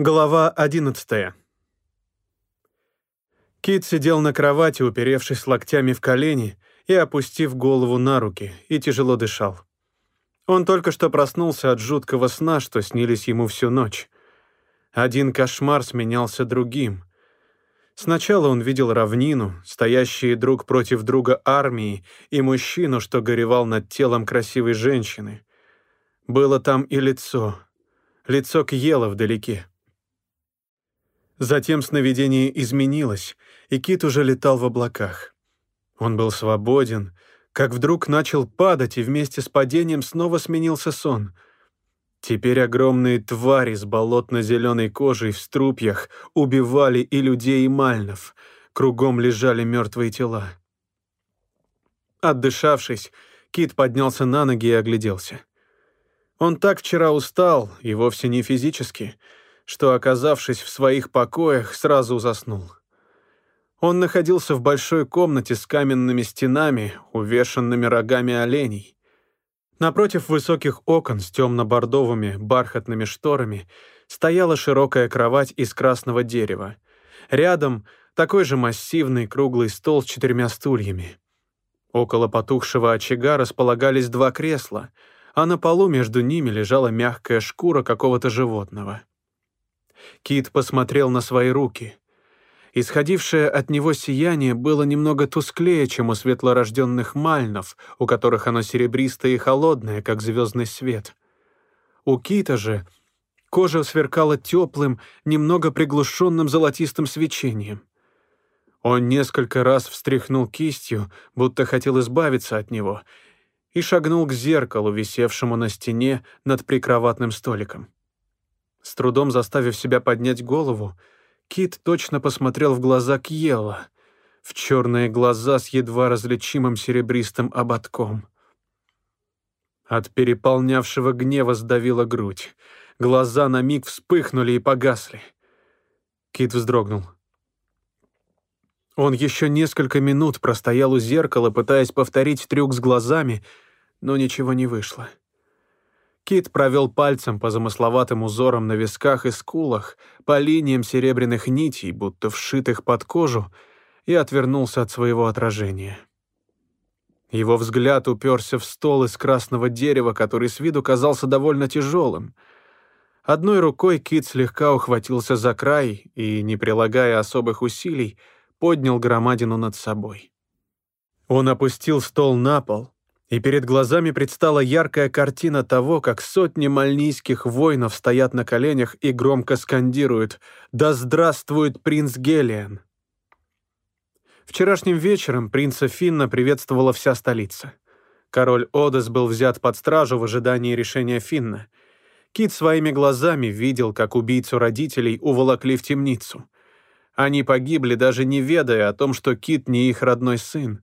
Глава 11 Кит сидел на кровати, уперевшись локтями в колени и опустив голову на руки, и тяжело дышал. Он только что проснулся от жуткого сна, что снились ему всю ночь. Один кошмар сменялся другим. Сначала он видел равнину, стоящие друг против друга армии, и мужчину, что горевал над телом красивой женщины. Было там и лицо. Лицо Кьела вдалеке. Затем сновидение изменилось, и кит уже летал в облаках. Он был свободен, как вдруг начал падать, и вместе с падением снова сменился сон. Теперь огромные твари с болотно-зеленой кожей в струпьях убивали и людей, и мальнов. Кругом лежали мертвые тела. Отдышавшись, Кит поднялся на ноги и огляделся. Он так вчера устал, и вовсе не физически — что, оказавшись в своих покоях, сразу заснул. Он находился в большой комнате с каменными стенами, увешанными рогами оленей. Напротив высоких окон с темно-бордовыми бархатными шторами стояла широкая кровать из красного дерева. Рядом такой же массивный круглый стол с четырьмя стульями. Около потухшего очага располагались два кресла, а на полу между ними лежала мягкая шкура какого-то животного. Кит посмотрел на свои руки. Исходившее от него сияние было немного тусклее, чем у светлорожденных мальнов, у которых оно серебристое и холодное, как звездный свет. У Кита же кожа сверкала теплым, немного приглушенным золотистым свечением. Он несколько раз встряхнул кистью, будто хотел избавиться от него, и шагнул к зеркалу, висевшему на стене над прикроватным столиком. С трудом заставив себя поднять голову, Кит точно посмотрел в глаза Кьела, в черные глаза с едва различимым серебристым ободком. От переполнявшего гнева сдавила грудь. Глаза на миг вспыхнули и погасли. Кит вздрогнул. Он еще несколько минут простоял у зеркала, пытаясь повторить трюк с глазами, но ничего не вышло. Кит провел пальцем по замысловатым узорам на висках и скулах, по линиям серебряных нитей, будто вшитых под кожу, и отвернулся от своего отражения. Его взгляд уперся в стол из красного дерева, который с виду казался довольно тяжелым. Одной рукой Кит слегка ухватился за край и, не прилагая особых усилий, поднял громадину над собой. Он опустил стол на пол, и перед глазами предстала яркая картина того, как сотни мальнийских воинов стоят на коленях и громко скандируют «Да здравствует принц Гелиан!». Вчерашним вечером принца Финна приветствовала вся столица. Король Одес был взят под стражу в ожидании решения Финна. Кит своими глазами видел, как убийцу родителей уволокли в темницу. Они погибли, даже не ведая о том, что Кит не их родной сын.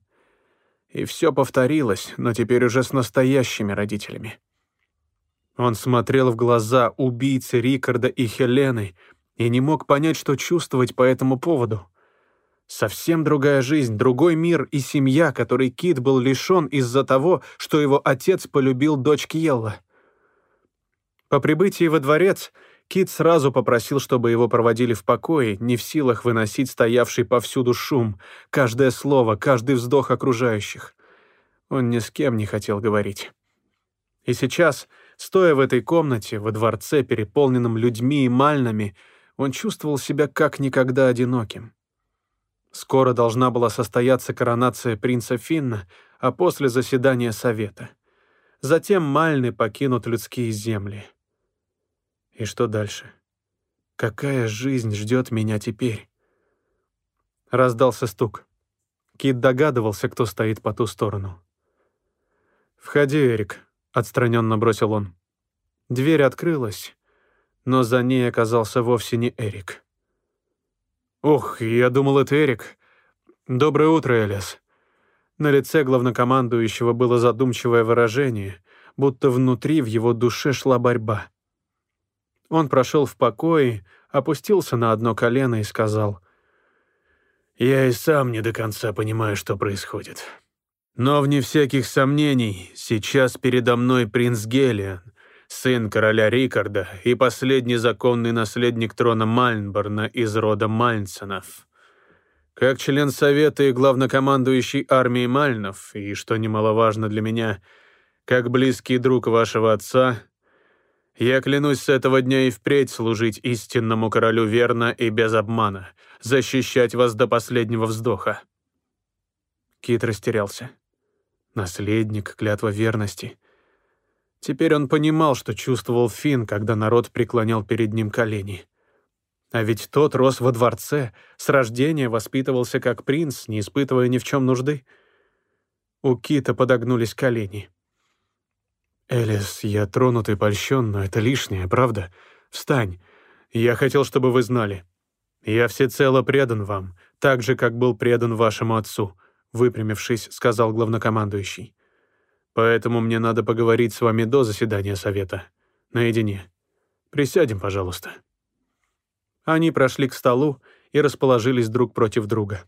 И все повторилось, но теперь уже с настоящими родителями. Он смотрел в глаза убийцы Рикарда и Хелены и не мог понять, что чувствовать по этому поводу. Совсем другая жизнь, другой мир и семья, которой Кит был лишен из-за того, что его отец полюбил дочь Кьелла. По прибытии во дворец Кит сразу попросил, чтобы его проводили в покое, не в силах выносить стоявший повсюду шум, каждое слово, каждый вздох окружающих. Он ни с кем не хотел говорить. И сейчас, стоя в этой комнате, во дворце, переполненном людьми и мальнами, он чувствовал себя как никогда одиноким. Скоро должна была состояться коронация принца Финна, а после заседания совета. Затем Мальны покинут людские земли. И что дальше? Какая жизнь ждет меня теперь? Раздался стук. Кит догадывался, кто стоит по ту сторону. «Входи, Эрик», — отстраненно бросил он. Дверь открылась, но за ней оказался вовсе не Эрик. «Ух, я думал, это Эрик. Доброе утро, Элиас». На лице главнокомандующего было задумчивое выражение, будто внутри в его душе шла борьба. Он прошел в покой, опустился на одно колено и сказал, «Я и сам не до конца понимаю, что происходит. Но, вне всяких сомнений, сейчас передо мной принц Гелиан, сын короля Рикарда и последний законный наследник трона Мальнборна из рода Мальнсонов. Как член Совета и главнокомандующий армией Мальнов, и, что немаловажно для меня, как близкий друг вашего отца, я клянусь с этого дня и впредь служить истинному королю верно и без обмана, защищать вас до последнего вздоха». Кит растерялся. Наследник, клятва верности. Теперь он понимал, что чувствовал Финн, когда народ преклонял перед ним колени. А ведь тот рос во дворце, с рождения воспитывался как принц, не испытывая ни в чем нужды. У Кита подогнулись колени. «Элис, я тронут и польщен, но это лишнее, правда? Встань. Я хотел, чтобы вы знали. Я всецело предан вам, так же, как был предан вашему отцу», выпрямившись, сказал главнокомандующий. «Поэтому мне надо поговорить с вами до заседания совета. Наедине. Присядем, пожалуйста». Они прошли к столу и расположились друг против друга.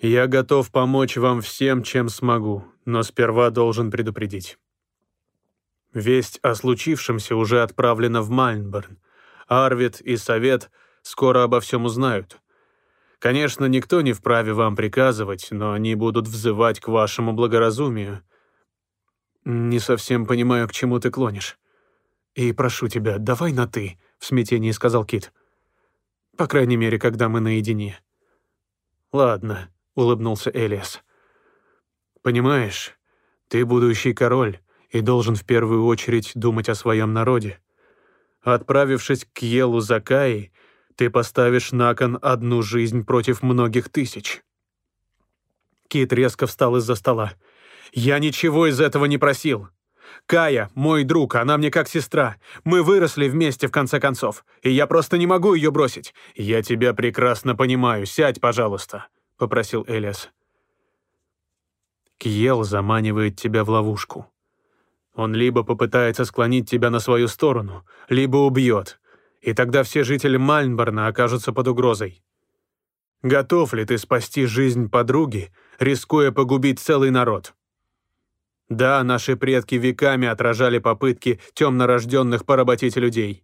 «Я готов помочь вам всем, чем смогу, но сперва должен предупредить. Весть о случившемся уже отправлена в Мальнборн. Арвид и Совет скоро обо всем узнают. Конечно, никто не вправе вам приказывать, но они будут взывать к вашему благоразумию. Не совсем понимаю, к чему ты клонишь. И прошу тебя, давай на «ты», — в смятении сказал Кит. По крайней мере, когда мы наедине. Ладно, — улыбнулся Элиас. Понимаешь, ты будущий король, и должен в первую очередь думать о своем народе. Отправившись к Елу Закаи, ты поставишь на кон одну жизнь против многих тысяч. Кит резко встал из-за стола. «Я ничего из этого не просил. Кая — мой друг, она мне как сестра. Мы выросли вместе, в конце концов, и я просто не могу ее бросить. Я тебя прекрасно понимаю. Сядь, пожалуйста», — попросил Элиас. Кьел заманивает тебя в ловушку. Он либо попытается склонить тебя на свою сторону, либо убьет, и тогда все жители Мальнборна окажутся под угрозой. Готов ли ты спасти жизнь подруги, рискуя погубить целый народ? Да, наши предки веками отражали попытки темнорожденных поработить людей.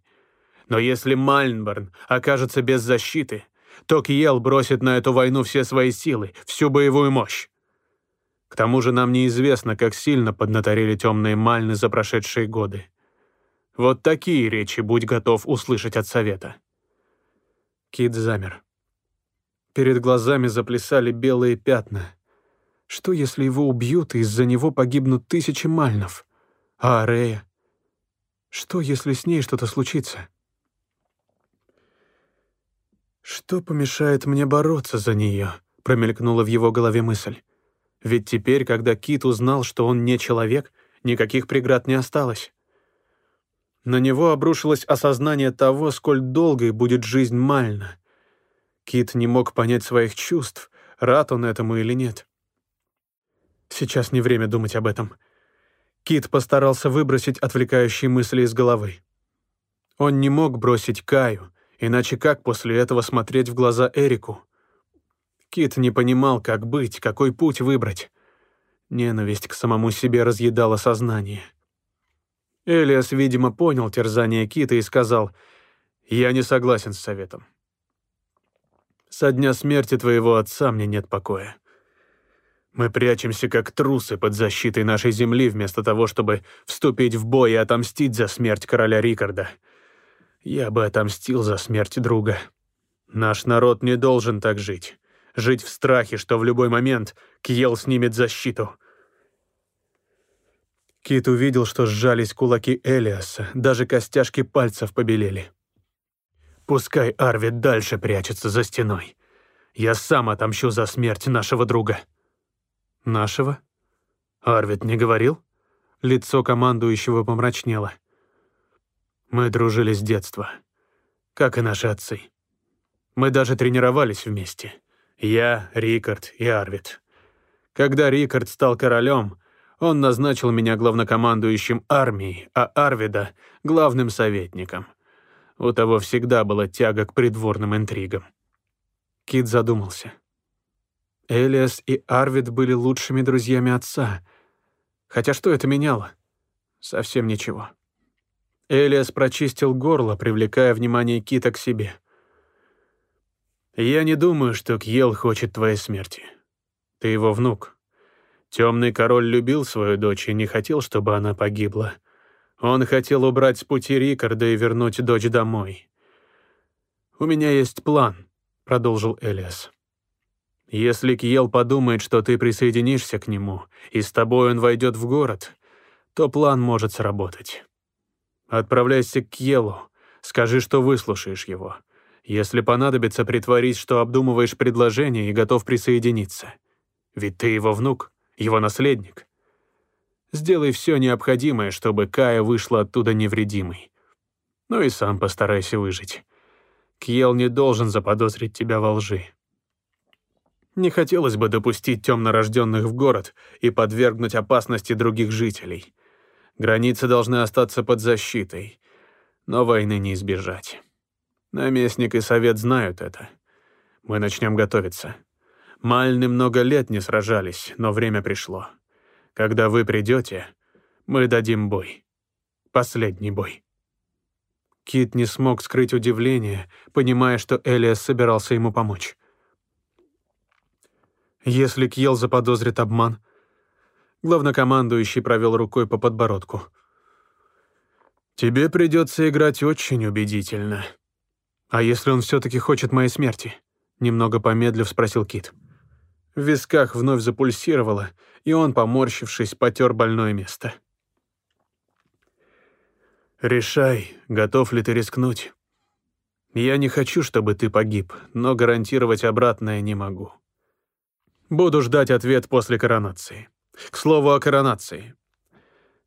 Но если Мальнборн окажется без защиты, то Кьел бросит на эту войну все свои силы, всю боевую мощь. К тому же нам неизвестно, как сильно поднаторели темные мальны за прошедшие годы. Вот такие речи будь готов услышать от совета. Кит замер. Перед глазами заплясали белые пятна. Что, если его убьют, и из-за него погибнут тысячи мальнов? А Арея? Что, если с ней что-то случится? «Что помешает мне бороться за нее?» — промелькнула в его голове мысль. Ведь теперь, когда Кит узнал, что он не человек, никаких преград не осталось. На него обрушилось осознание того, сколь долгой будет жизнь Мальна. Кит не мог понять своих чувств, рад он этому или нет. Сейчас не время думать об этом. Кит постарался выбросить отвлекающие мысли из головы. Он не мог бросить Каю, иначе как после этого смотреть в глаза Эрику? Кит не понимал, как быть, какой путь выбрать. Ненависть к самому себе разъедала сознание. Элиас, видимо, понял терзание Кита и сказал, «Я не согласен с советом. Со дня смерти твоего отца мне нет покоя. Мы прячемся как трусы под защитой нашей земли, вместо того, чтобы вступить в бой и отомстить за смерть короля Рикарда. Я бы отомстил за смерть друга. Наш народ не должен так жить жить в страхе, что в любой момент Кьел снимет защиту. Кит увидел, что сжались кулаки Элиаса, даже костяшки пальцев побелели. «Пускай Арвид дальше прячется за стеной. Я сам отомщу за смерть нашего друга». «Нашего?» Арвид не говорил? Лицо командующего помрачнело. «Мы дружили с детства, как и наши отцы. Мы даже тренировались вместе. Я, Рикард и Арвид. Когда Рикард стал королем, он назначил меня главнокомандующим армией, а Арвида — главным советником. У того всегда была тяга к придворным интригам. Кит задумался. Элиас и Арвид были лучшими друзьями отца. Хотя что это меняло? совсем ничего». Элиас прочистил горло, привлекая внимание Кита к себе. «Я не думаю, что Кьел хочет твоей смерти. Ты его внук. Темный король любил свою дочь и не хотел, чтобы она погибла. Он хотел убрать с пути Рикарда и вернуть дочь домой. «У меня есть план», — продолжил Элиас. «Если Кьел подумает, что ты присоединишься к нему, и с тобой он войдет в город, то план может сработать. Отправляйся к Кьелу, скажи, что выслушаешь его. Если понадобится, притворись, что обдумываешь предложение и готов присоединиться. Ведь ты его внук, его наследник. Сделай все необходимое, чтобы Кая вышла оттуда невредимой. Ну и сам постарайся выжить. Кьел не должен заподозрить тебя во лжи. Не хотелось бы допустить темнорожденных в город и подвергнуть опасности других жителей. Границы должны остаться под защитой, но войны не избежать. Наместник и совет знают это. Мы начнем готовиться. Мальны много лет не сражались, но время пришло. Когда вы придете, мы дадим бой. Последний бой». Кит не смог скрыть удивление, понимая, что Элиас собирался ему помочь. Если Кьел заподозрит обман, главнокомандующий провел рукой по подбородку. «Тебе придется играть очень убедительно. А если он все-таки хочет моей смерти?» Немного помедлив спросил Кит. В висках вновь запульсировало, и он, поморщившись, потер больное место. «Решай, готов ли ты рискнуть. Я не хочу, чтобы ты погиб, но гарантировать обратное не могу. Буду ждать ответ после коронации. К слову о коронации.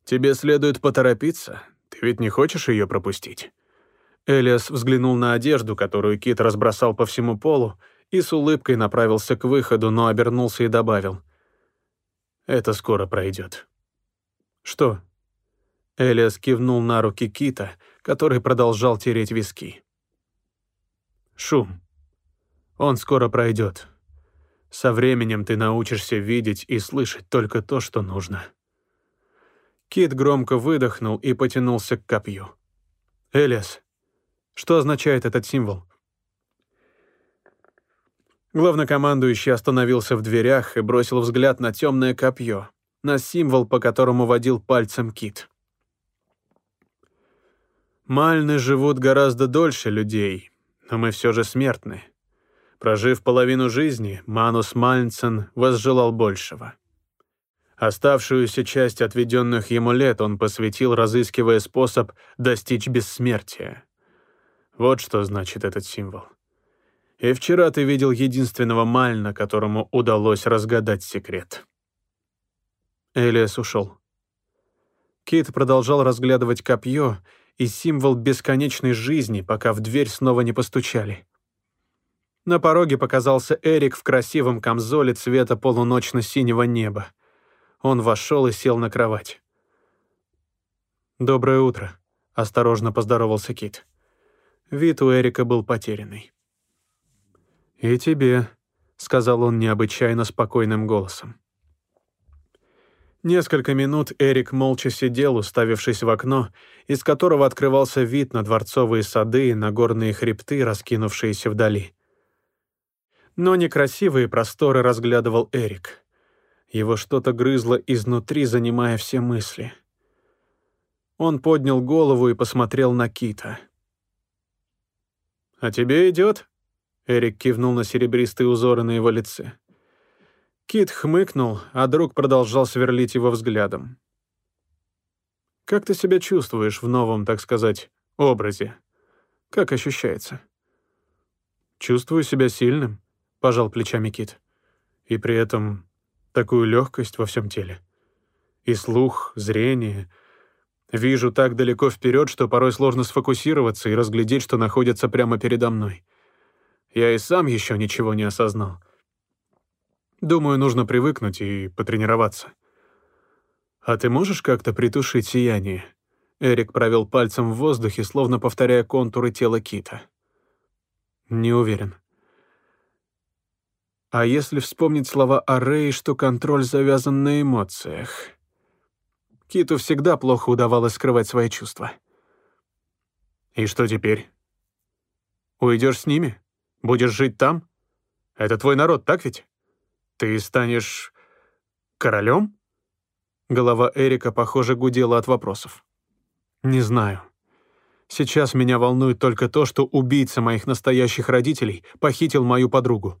Тебе следует поторопиться, ты ведь не хочешь ее пропустить?» Элиас взглянул на одежду, которую Кит разбросал по всему полу, и с улыбкой направился к выходу, но обернулся и добавил. «Это скоро пройдет». «Что?» Элиас кивнул на руки Кита, который продолжал тереть виски. «Шум. Он скоро пройдет. Со временем ты научишься видеть и слышать только то, что нужно». Кит громко выдохнул и потянулся к копью. «Элиас, что означает этот символ?» Главнокомандующий остановился в дверях и бросил взгляд на темное копье, на символ, по которому водил пальцем кит. Мальны живут гораздо дольше людей, но мы все же смертны. Прожив половину жизни, Манус Мальнсен возжелал большего. Оставшуюся часть отведенных ему лет он посвятил, разыскивая способ достичь бессмертия. Вот что значит этот символ. И вчера ты видел единственного Мальна, которому удалось разгадать секрет. Элиас ушел. Кит продолжал разглядывать копье и символ бесконечной жизни, пока в дверь снова не постучали. На пороге показался Эрик в красивом камзоле цвета полуночно-синего неба. Он вошел и сел на кровать. «Доброе утро», — осторожно поздоровался Кит. Вид у Эрика был потерянный. «И тебе», — сказал он необычайно спокойным голосом. Несколько минут Эрик молча сидел, уставившись в окно, из которого открывался вид на дворцовые сады и на горные хребты, раскинувшиеся вдали. Но некрасивые просторы разглядывал Эрик. Его что-то грызло изнутри, занимая все мысли. Он поднял голову и посмотрел на Кита. «А тебе идет?» Эрик кивнул на серебристые узоры на его лице. Кит хмыкнул, а друг продолжал сверлить его взглядом. «Как ты себя чувствуешь в новом, так сказать, образе? Как ощущается?» «Чувствую себя сильным», — пожал плечами Кит. «И при этом такую легкость во всем теле. И слух, зрение. Вижу так далеко вперед, что порой сложно сфокусироваться и разглядеть, что находится прямо передо мной. Я и сам еще ничего не осознал. Думаю, нужно привыкнуть и потренироваться. А ты можешь как-то притушить сияние? Эрик провел пальцем в воздухе, словно повторяя контуры тела кита. Не уверен. А если вспомнить слова Арреи, что контроль завязан на эмоциях? Киту всегда плохо удавалось скрывать свои чувства. «И что теперь? Уйдешь с ними? Будешь жить там? Это твой народ, так ведь? Ты станешь королем?» Голова Эрика, похоже, гудела от вопросов. «Не знаю. Сейчас меня волнует только то, что убийца моих настоящих родителей похитил мою подругу.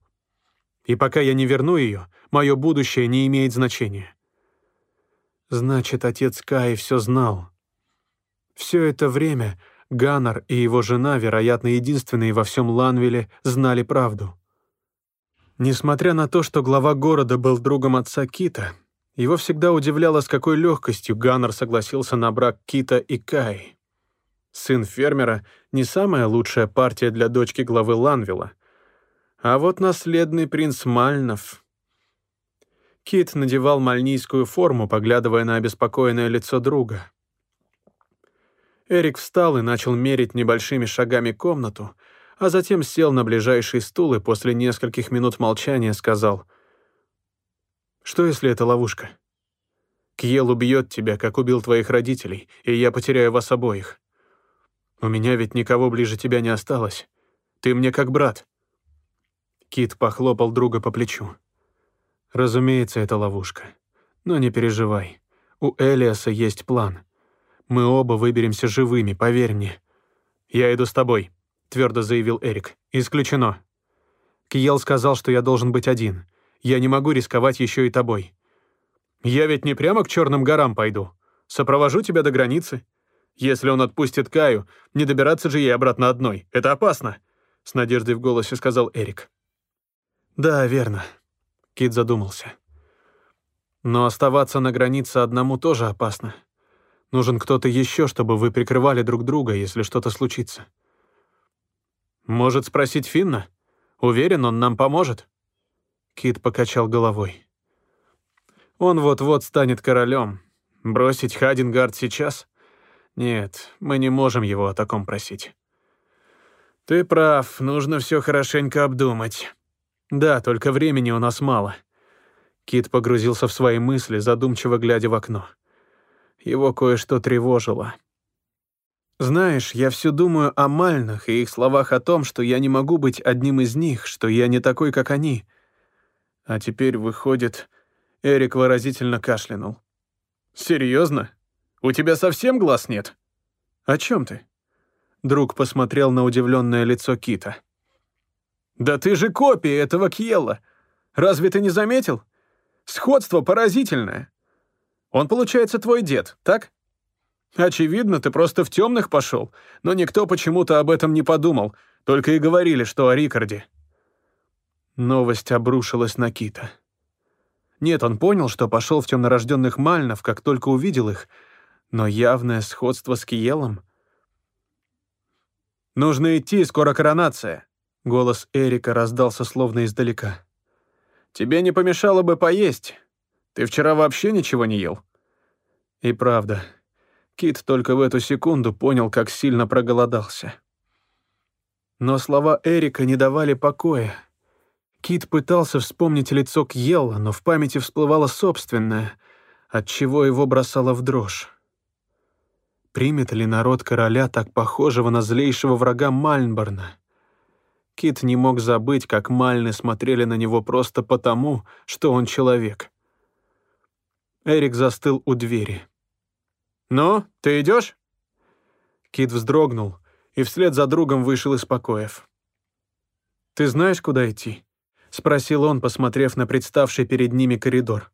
И пока я не верну ее, мое будущее не имеет значения». Значит, отец Каи все знал. Все это время Ганнар и его жена, вероятно, единственные во всем Ланвиле, знали правду. Несмотря на то, что глава города был другом отца Кита, его всегда удивляло, с какой легкостью Ганнер согласился на брак Кита и Кай. Сын фермера — не самая лучшая партия для дочки главы Ланвилла. А вот наследный принц Мальнов... Кит надевал мальнийскую форму, поглядывая на обеспокоенное лицо друга. Эрик встал и начал мерить небольшими шагами комнату, а затем сел на ближайший стул и после нескольких минут молчания сказал — что, если это ловушка? Кьел убьет тебя, как убил твоих родителей, и я потеряю вас обоих. У меня ведь никого ближе тебя не осталось. Ты мне как брат». Кит похлопал друга по плечу. «Разумеется, это ловушка. Но не переживай. У Элиаса есть план. Мы оба выберемся живыми, поверь мне». «Я иду с тобой», — твердо заявил Эрик. «Исключено». Киел сказал, что я должен быть один — я не могу рисковать еще и тобой. Я ведь не прямо к Черным горам пойду. Сопровожу тебя до границы. Если он отпустит Каю, не добираться же ей обратно одной. Это опасно», — с надеждой в голосе сказал Эрик. «Да, верно», — Кит задумался. «Но оставаться на границе одному тоже опасно. Нужен кто-то еще, чтобы вы прикрывали друг друга, если что-то случится». «Может спросить Финна? Уверен, он нам поможет?» Кит покачал головой. Он вот-вот станет королем. Бросить Хадингард сейчас? Нет, мы не можем его о таком просить. Ты прав, нужно все хорошенько обдумать. Да, только времени у нас мало. Кит погрузился в свои мысли, задумчиво глядя в окно. Его кое-что тревожило. Знаешь, я все думаю о Мальнах и их словах о том, что я не могу быть одним из них, что я не такой, как они — а теперь выходит... Эрик выразительно кашлянул. «Серьезно? У тебя совсем глаз нет?» «О чем ты?» Друг посмотрел на удивленное лицо Кита. «Да ты же копия этого Кьелла! Разве ты не заметил? Сходство поразительное. Он, получается, твой дед, так? Очевидно, ты просто в темных пошел, но никто почему-то об этом не подумал, только и говорили, что о Рикарде». Новость обрушилась на Кита. Нет, он понял, что пошел в темнорожденных Мальнов, как только увидел их, но явное сходство с Киелом... «Нужно идти, скоро коронация!» Голос Эрика раздался словно издалека. «Тебе не помешало бы поесть. Ты вчера вообще ничего не ел?» И правда, Кит только в эту секунду понял, как сильно проголодался. Но слова Эрика не давали покоя. Кит пытался вспомнить лицо Кьелла, но в памяти всплывало собственное, отчего его бросало в дрожь. Примет ли народ короля так похожего на злейшего врага Мальнборна? Кит не мог забыть, как Мальны смотрели на него просто потому, что он человек. Эрик застыл у двери. «Ну, ты идешь?» Кит вздрогнул и вслед за другом вышел из покоев. «Ты знаешь, куда идти?» — спросил он, посмотрев на представший перед ними коридор.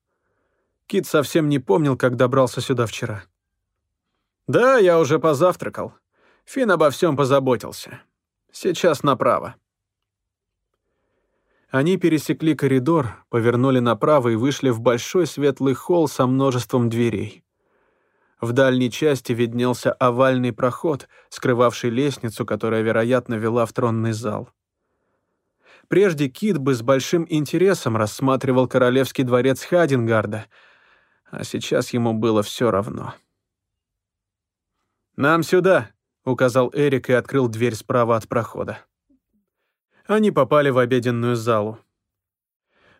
Кит совсем не помнил, как добрался сюда вчера. «Да, я уже позавтракал. Фин обо всем позаботился. Сейчас направо». Они пересекли коридор, повернули направо и вышли в большой светлый холл со множеством дверей. В дальней части виднелся овальный проход, скрывавший лестницу, которая, вероятно, вела в тронный зал. Прежде Кит бы с большим интересом рассматривал королевский дворец Хадингарда, а сейчас ему было все равно. «Нам сюда», — указал Эрик и открыл дверь справа от прохода. Они попали в обеденную залу.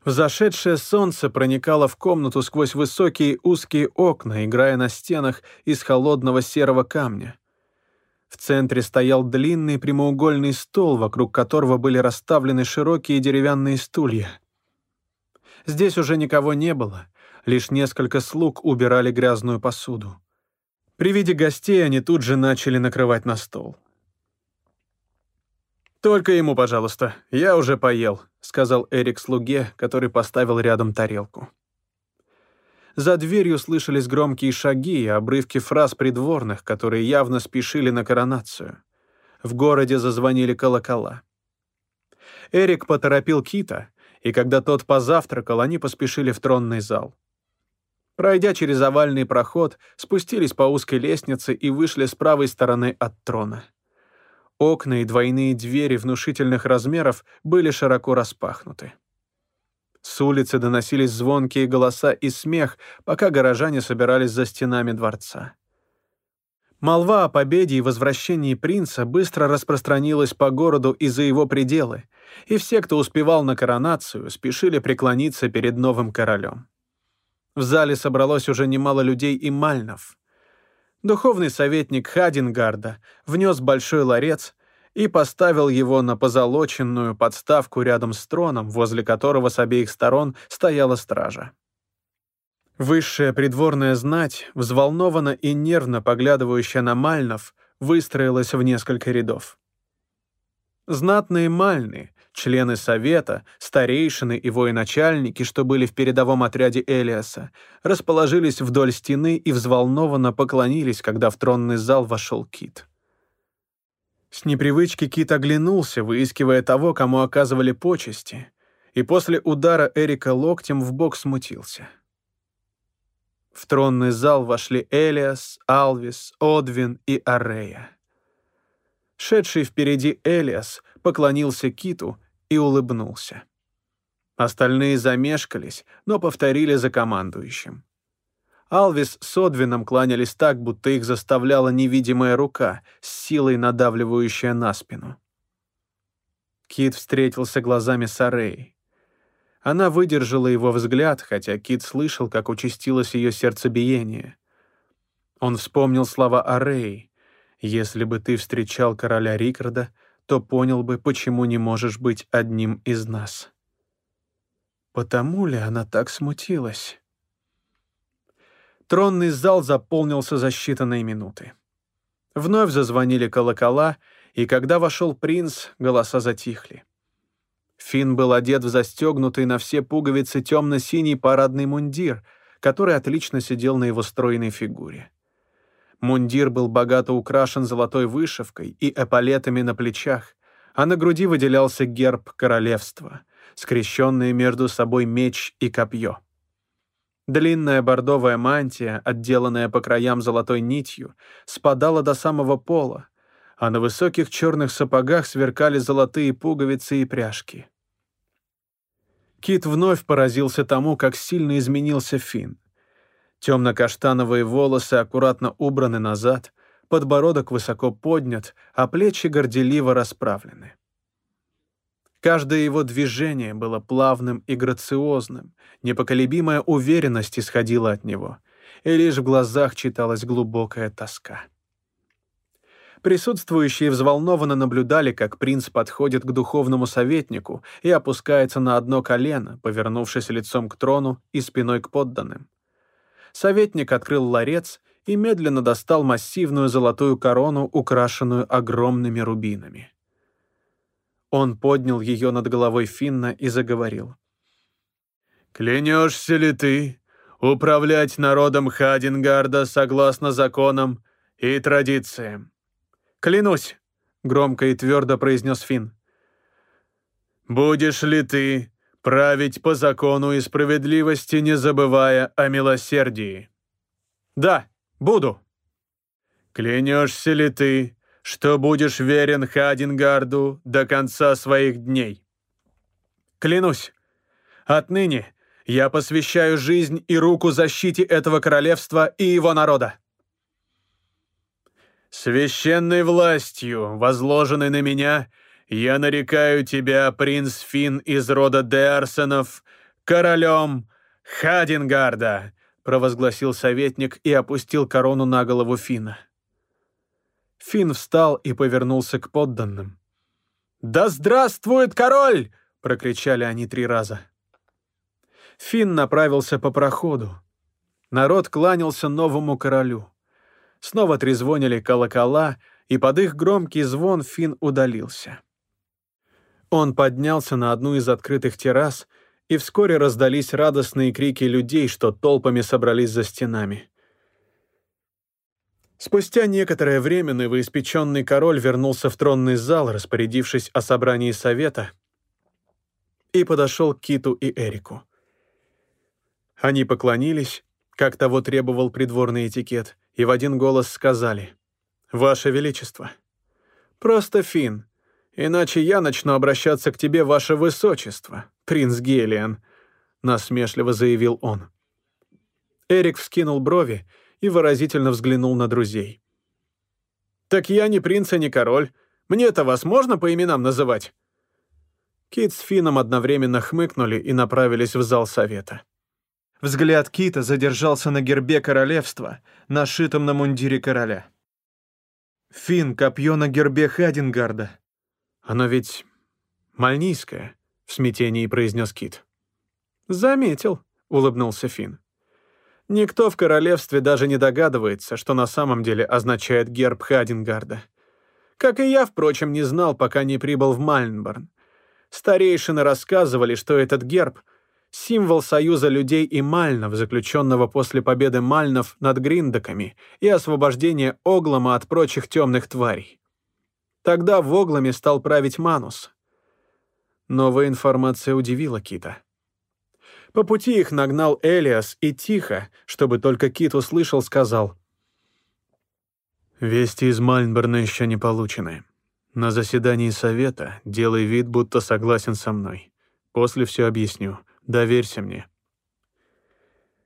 Взошедшее солнце проникало в комнату сквозь высокие узкие окна, играя на стенах из холодного серого камня. В центре стоял длинный прямоугольный стол, вокруг которого были расставлены широкие деревянные стулья. Здесь уже никого не было, лишь несколько слуг убирали грязную посуду. При виде гостей они тут же начали накрывать на стол. «Только ему, пожалуйста, я уже поел», — сказал Эрик слуге, который поставил рядом тарелку. За дверью слышались громкие шаги и обрывки фраз придворных, которые явно спешили на коронацию. В городе зазвонили колокола. Эрик поторопил Кита, и когда тот позавтракал, они поспешили в тронный зал. Пройдя через овальный проход, спустились по узкой лестнице и вышли с правой стороны от трона. Окна и двойные двери внушительных размеров были широко распахнуты. С улицы доносились звонкие голоса и смех, пока горожане собирались за стенами дворца. Молва о победе и возвращении принца быстро распространилась по городу и за его пределы, и все, кто успевал на коронацию, спешили преклониться перед новым королем. В зале собралось уже немало людей и мальнов. Духовный советник Хадингарда внес большой ларец и поставил его на позолоченную подставку рядом с троном, возле которого с обеих сторон стояла стража. Высшая придворная знать, взволнованно и нервно поглядывающая на Мальнов, выстроилась в несколько рядов. Знатные Мальны, члены совета, старейшины и военачальники, что были в передовом отряде Элиаса, расположились вдоль стены и взволнованно поклонились, когда в тронный зал вошел Кит. С непривычки Кит оглянулся, выискивая того, кому оказывали почести, и после удара Эрика локтем в бок смутился. В тронный зал вошли Элиас, Алвис, Одвин и Арея. Шедший впереди Элиас поклонился Киту и улыбнулся. Остальные замешкались, но повторили за командующим. Алвис с Одвином кланялись так, будто их заставляла невидимая рука, с силой надавливающая на спину. Кит встретился глазами с Арей. Она выдержала его взгляд, хотя Кит слышал, как участилось ее сердцебиение. Он вспомнил слова Арей. «Если бы ты встречал короля Рикарда, то понял бы, почему не можешь быть одним из нас». Потому ли она так смутилась? Тронный зал заполнился за считанные минуты. Вновь зазвонили колокола, и когда вошел принц, голоса затихли. Финн был одет в застегнутый на все пуговицы темно-синий парадный мундир, который отлично сидел на его стройной фигуре. Мундир был богато украшен золотой вышивкой и эполетами на плечах, а на груди выделялся герб королевства, скрещенные между собой меч и копье. Длинная бордовая мантия, отделанная по краям золотой нитью, спадала до самого пола, а на высоких черных сапогах сверкали золотые пуговицы и пряжки. Кит вновь поразился тому, как сильно изменился Финн. Темно-каштановые волосы аккуратно убраны назад, подбородок высоко поднят, а плечи горделиво расправлены. Каждое его движение было плавным и грациозным, непоколебимая уверенность исходила от него, и лишь в глазах читалась глубокая тоска. Присутствующие взволнованно наблюдали, как принц подходит к духовному советнику и опускается на одно колено, повернувшись лицом к трону и спиной к подданным советник открыл ларец и медленно достал массивную золотую корону, украшенную огромными рубинами. Он поднял ее над головой Финна и заговорил. «Клянешься ли ты управлять народом Хадингарда согласно законам и традициям?» «Клянусь», — громко и твердо произнес Финн. «Будешь ли ты править по закону и справедливости, не забывая о милосердии. Да, буду. Клянешься ли ты, что будешь верен Хадингарду до конца своих дней? Клянусь. Отныне я посвящаю жизнь и руку защите этого королевства и его народа. Священной властью, возложенной на меня, — я нарекаю тебя, принц Фин из рода Деарсонов, королем Хадингарда!» провозгласил советник и опустил корону на голову Фина. Фин встал и повернулся к подданным. «Да здравствует король!» — прокричали они три раза. Фин направился по проходу. Народ кланялся новому королю. Снова трезвонили колокола, и под их громкий звон Фин удалился. Он поднялся на одну из открытых террас, и вскоре раздались радостные крики людей, что толпами собрались за стенами. Спустя некоторое время новоиспеченный король вернулся в тронный зал, распорядившись о собрании совета, и подошел к Киту и Эрику. Они поклонились, как того требовал придворный этикет, и в один голос сказали «Ваше Величество». «Просто Фин, иначе я начну обращаться к тебе, Ваше Высочество, принц Гелиан», насмешливо заявил он. Эрик вскинул брови, и выразительно взглянул на друзей. «Так я не принц и не король. Мне-то вас можно по именам называть?» Кит с Фином одновременно хмыкнули и направились в зал совета. Взгляд Кита задержался на гербе королевства, нашитом на мундире короля. Фин копье на гербе Хадингарда. Оно ведь мальнийское, в смятении произнес Кит. Заметил, улыбнулся Фин. Никто в королевстве даже не догадывается, что на самом деле означает герб Хадингарда. Как и я, впрочем, не знал, пока не прибыл в Мальнборн. Старейшины рассказывали, что этот герб — символ союза людей и мальнов, заключенного после победы мальнов над гриндаками и освобождения Оглома от прочих темных тварей. Тогда в Огломе стал править Манус. Новая информация удивила Кита. По пути их нагнал Элиас и тихо, чтобы только Кит услышал, сказал. «Вести из Мальнборна еще не получены. На заседании совета делай вид, будто согласен со мной. После все объясню. Доверься мне».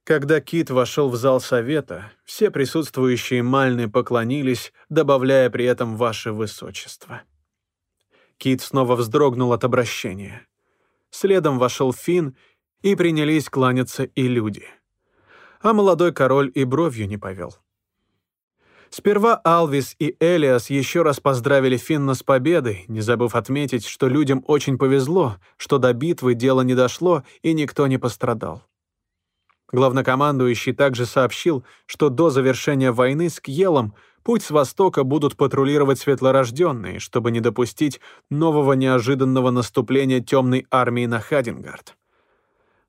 Когда Кит вошел в зал совета, все присутствующие Мальны поклонились, добавляя при этом «Ваше Высочество». Кит снова вздрогнул от обращения. Следом вошел Финн и принялись кланяться и люди. А молодой король и бровью не повел. Сперва Алвис и Элиас еще раз поздравили Финна с победой, не забыв отметить, что людям очень повезло, что до битвы дело не дошло и никто не пострадал. Главнокомандующий также сообщил, что до завершения войны с Кьелом путь с востока будут патрулировать светлорожденные, чтобы не допустить нового неожиданного наступления темной армии на Хадингард.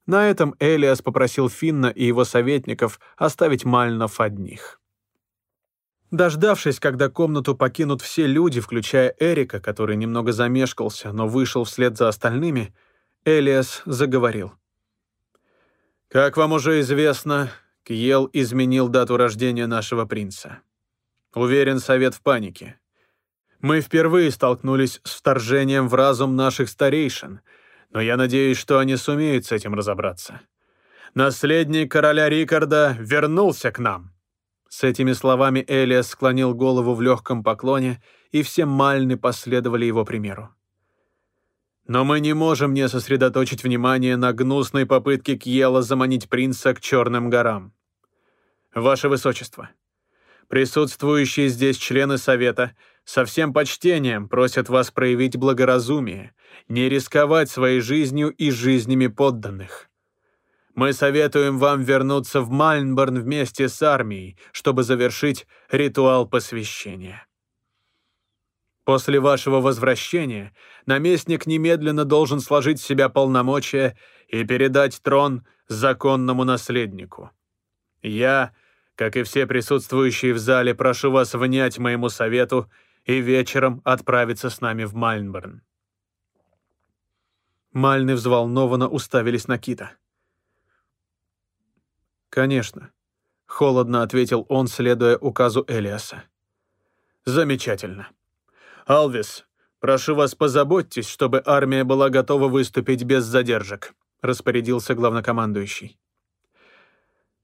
На этом Элиас попросил Финна и его советников оставить Мальнов одних. Дождавшись, когда комнату покинут все люди, включая Эрика, который немного замешкался, но вышел вслед за остальными, Элиас заговорил. «Как вам уже известно, Кьел изменил дату рождения нашего принца. Уверен, совет в панике. Мы впервые столкнулись с вторжением в разум наших старейшин — но я надеюсь, что они сумеют с этим разобраться. Наследник короля Рикарда вернулся к нам». С этими словами Элиас склонил голову в легком поклоне, и все мальны последовали его примеру. Но мы не можем не сосредоточить внимание на гнусной попытке Кьела заманить принца к Черным горам. Ваше Высочество, присутствующие здесь члены Совета со всем почтением просят вас проявить благоразумие не рисковать своей жизнью и жизнями подданных. Мы советуем вам вернуться в Мальнборн вместе с армией, чтобы завершить ритуал посвящения. После вашего возвращения наместник немедленно должен сложить в себя полномочия и передать трон законному наследнику. Я, как и все присутствующие в зале, прошу вас внять моему совету и вечером отправиться с нами в Мальнборн. Мальны взволнованно уставились на Кита. «Конечно», — холодно ответил он, следуя указу Элиаса. «Замечательно. Алвис, прошу вас позаботьтесь, чтобы армия была готова выступить без задержек», — распорядился главнокомандующий.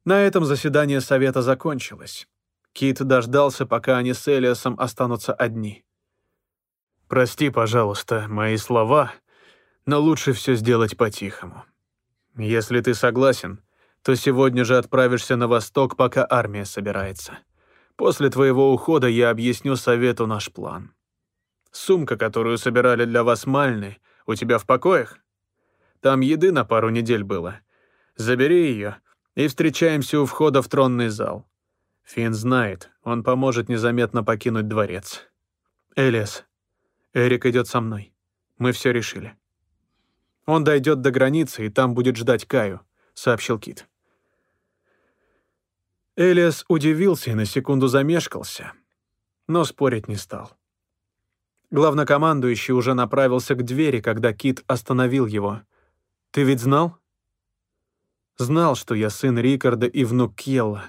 На этом заседание совета закончилось. Кит дождался, пока они с Элиасом останутся одни. «Прости, пожалуйста, мои слова», но лучше все сделать по-тихому. Если ты согласен, то сегодня же отправишься на восток, пока армия собирается. После твоего ухода я объясню совету наш план. Сумка, которую собирали для вас Мальны, у тебя в покоях? Там еды на пару недель было. Забери ее и встречаемся у входа в тронный зал. Финн знает, он поможет незаметно покинуть дворец. Элиас, Эрик идет со мной. Мы все решили. Он дойдет до границы, и там будет ждать Каю, сообщил Кит. Элиас удивился и на секунду замешкался, но спорить не стал. Главнокомандующий уже направился к двери, когда Кит остановил его. «Ты ведь знал?» «Знал, что я сын Рикарда и внук Кьелла.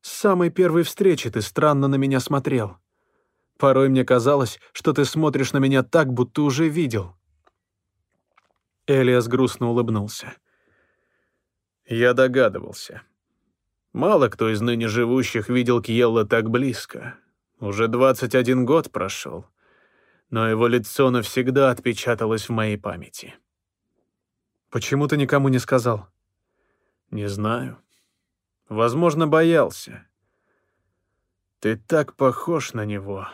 С самой первой встречи ты странно на меня смотрел. Порой мне казалось, что ты смотришь на меня так, будто уже видел». Элиас грустно улыбнулся. «Я догадывался. Мало кто из ныне живущих видел Кьелла так близко. Уже 21 год прошел, но его лицо навсегда отпечаталось в моей памяти». «Почему ты никому не сказал?» «Не знаю. Возможно, боялся. Ты так похож на него.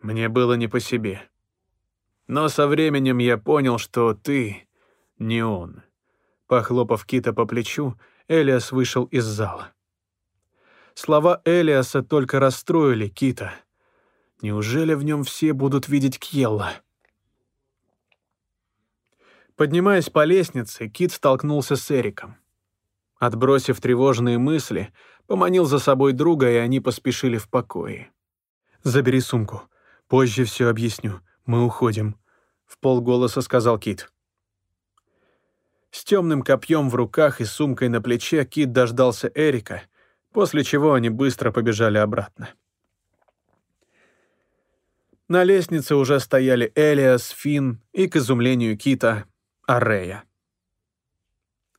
Мне было не по себе». Но со временем я понял, что ты не он. Похлопав Кита по плечу, Элиас вышел из зала. Слова Элиаса только расстроили Кита. Неужели в нем все будут видеть Кьелла? Поднимаясь по лестнице, Кит столкнулся с Эриком. Отбросив тревожные мысли, поманил за собой друга, и они поспешили в покое. «Забери сумку. Позже все объясню. Мы уходим», — в полголоса сказал Кит. С темным копьем в руках и сумкой на плече Кит дождался Эрика, после чего они быстро побежали обратно. На лестнице уже стояли Элиас, Финн и, к изумлению Кита, Арея.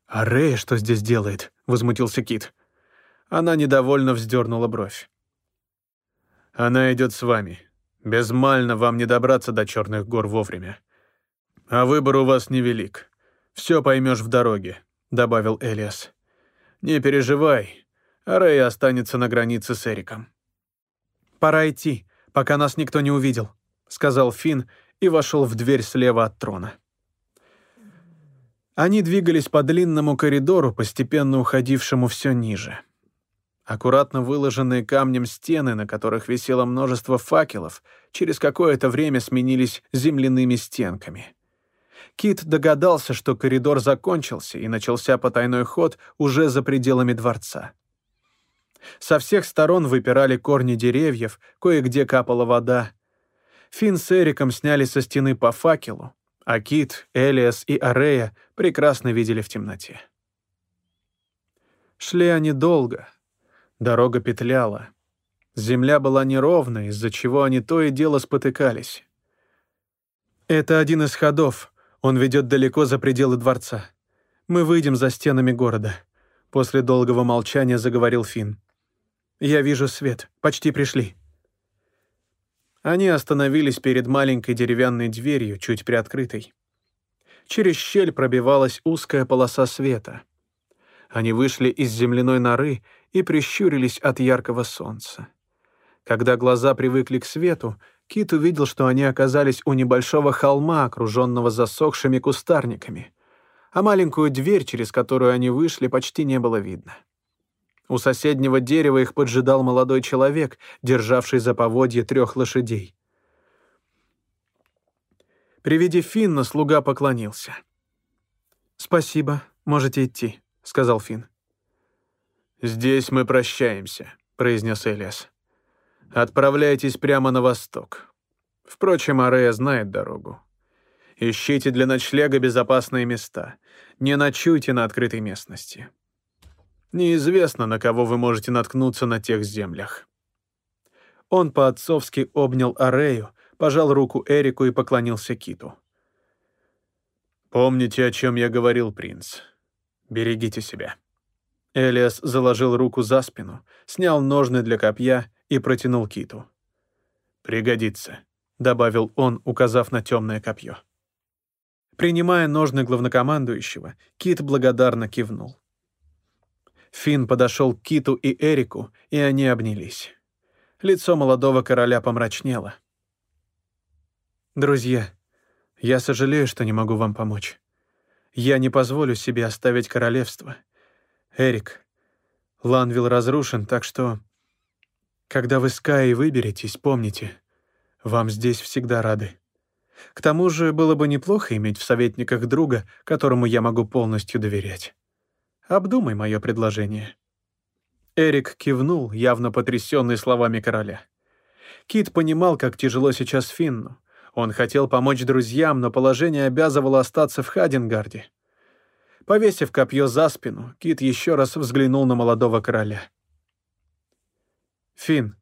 «Арея что здесь делает?» — возмутился Кит. Она недовольно вздернула бровь. «Она идет с вами», Безмально вам не добраться до Черных гор вовремя. А выбор у вас невелик. Все поймешь в дороге», — добавил Элиас. «Не переживай, Рэй останется на границе с Эриком». «Пора идти, пока нас никто не увидел», — сказал Финн и вошел в дверь слева от трона. Они двигались по длинному коридору, постепенно уходившему все ниже. Аккуратно выложенные камнем стены, на которых висело множество факелов, через какое-то время сменились земляными стенками. Кит догадался, что коридор закончился, и начался потайной ход уже за пределами дворца. Со всех сторон выпирали корни деревьев, кое-где капала вода. Финн с Эриком сняли со стены по факелу, а Кит, Элиас и Арея прекрасно видели в темноте. Шли они долго — Дорога петляла. Земля была неровной, из-за чего они то и дело спотыкались. «Это один из ходов. Он ведет далеко за пределы дворца. Мы выйдем за стенами города», — после долгого молчания заговорил Финн. «Я вижу свет. Почти пришли». Они остановились перед маленькой деревянной дверью, чуть приоткрытой. Через щель пробивалась узкая полоса света. Они вышли из земляной норы и прищурились от яркого солнца. Когда глаза привыкли к свету, Кит увидел, что они оказались у небольшого холма, окруженного засохшими кустарниками, а маленькую дверь, через которую они вышли, почти не было видно. У соседнего дерева их поджидал молодой человек, державший за поводье трех лошадей. При виде Финна слуга поклонился. «Спасибо, можете идти», — сказал Финн. «Здесь мы прощаемся», — произнес Элиас. «Отправляйтесь прямо на восток. Впрочем, Арея знает дорогу. Ищите для ночлега безопасные места. Не ночуйте на открытой местности. Неизвестно, на кого вы можете наткнуться на тех землях». Он по-отцовски обнял Арею, пожал руку Эрику и поклонился Киту. «Помните, о чем я говорил, принц. Берегите себя». Элиас заложил руку за спину, снял ножны для копья и протянул киту. «Пригодится», — добавил он, указав на темное копье. Принимая ножны главнокомандующего, Кит благодарно кивнул. Финн подошел к Киту и Эрику, и они обнялись. Лицо молодого короля помрачнело. «Друзья, я сожалею, что не могу вам помочь. Я не позволю себе оставить королевство. Эрик, Ланвилл разрушен, так что, когда вы с Каей выберетесь, помните, вам здесь всегда рады. К тому же было бы неплохо иметь в советниках друга, которому я могу полностью доверять. Обдумай мое предложение». Эрик кивнул, явно потрясенный словами короля. Кит понимал, как тяжело сейчас Финну. Он хотел помочь друзьям, но положение обязывало остаться в Хадингарде. Повесив копье за спину, Кит еще раз взглянул на молодого короля. «Финн,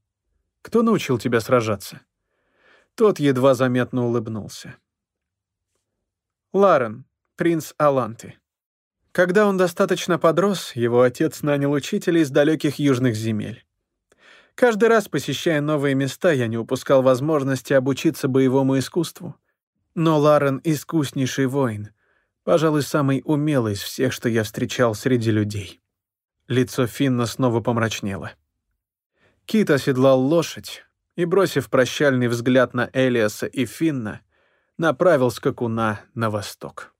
кто научил тебя сражаться?» Тот едва заметно улыбнулся. Ларен, принц Аланты. Когда он достаточно подрос, его отец нанял учителя из далеких южных земель. Каждый раз, посещая новые места, я не упускал возможности обучиться боевому искусству. Но Ларен — искуснейший воин, пожалуй, самый умелый из всех, что я встречал среди людей. Лицо Финна снова помрачнело. Кит оседлал лошадь и, бросив прощальный взгляд на Элиаса и Финна, направил скакуна на восток.